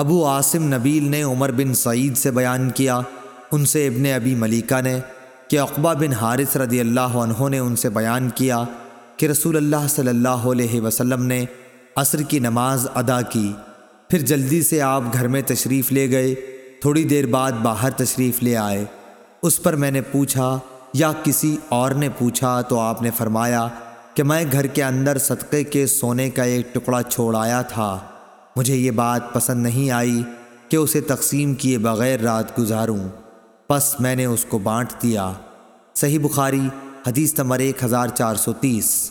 ابو عاصم نبیل نے عمر بن سعید سے بیان کیا۔ ان سے ابن ابی ملیکہ نے کہ اقبا بن حارث رضی اللہ عنہ نے ان سے بیان کیا کہ رسول اللہ صلی اللہ علیہ وسلم نے عصر کی نماز ادا کی۔ پھر جلدی سے آپ گھر میں تشریف لے گئے۔ تھوڑی دیر بعد باہر تشریف لے آئے۔ اس پر میں نے پوچھا، یا کسی اور نے پوچھا؟ تو آپ نے فرمایا کہ میں گھر کے اندر صدقے کے سونے کا ایک ٹکڑا چھوڑ آیا تھا۔ مجھے یہ بات پسند نہیں آئی کہ اسے تقسیم کیے بغیر رات گزاروں۔ پس میں نے اس کو بانٹ دیا۔ صحیح بخاری، حدیث نمبر ایک ہزار چار سو تیس۔